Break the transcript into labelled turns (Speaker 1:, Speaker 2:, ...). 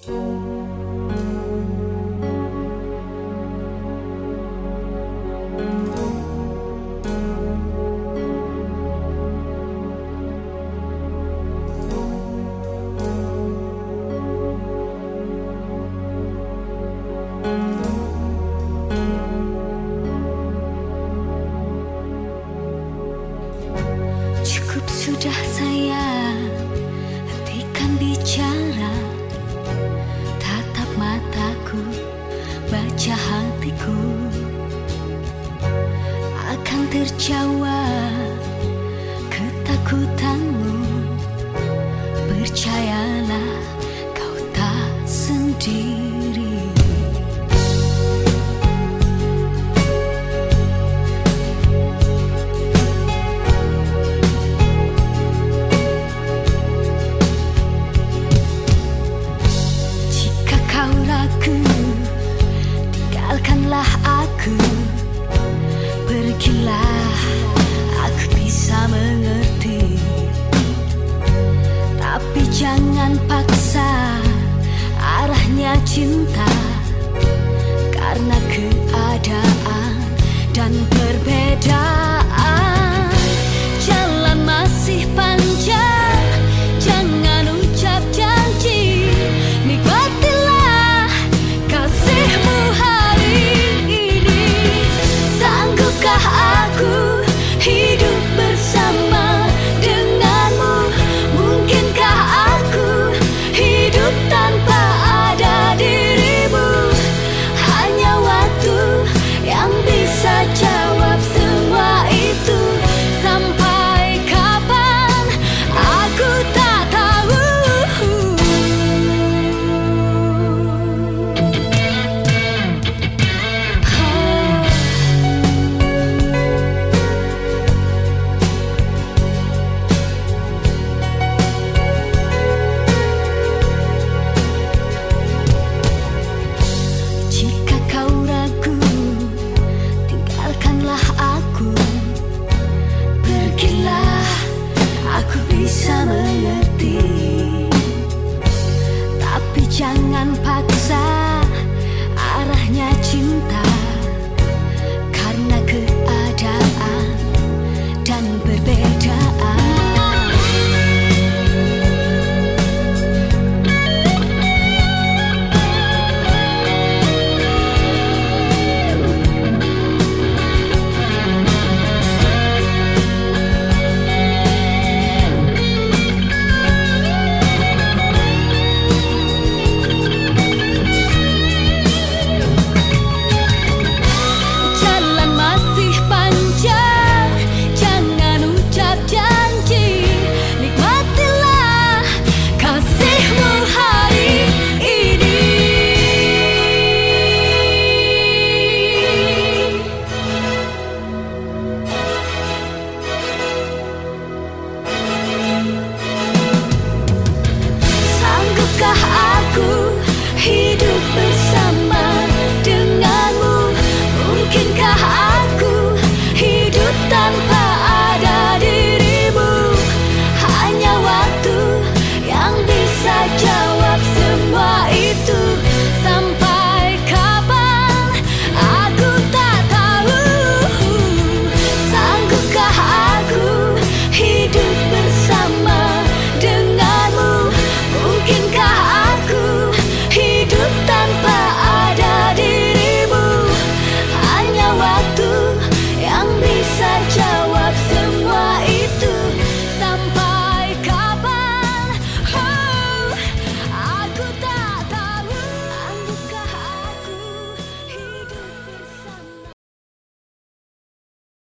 Speaker 1: Cukup sudah saya hentikan bicara. tercawa ketakutanmu Paksa arahnya cinta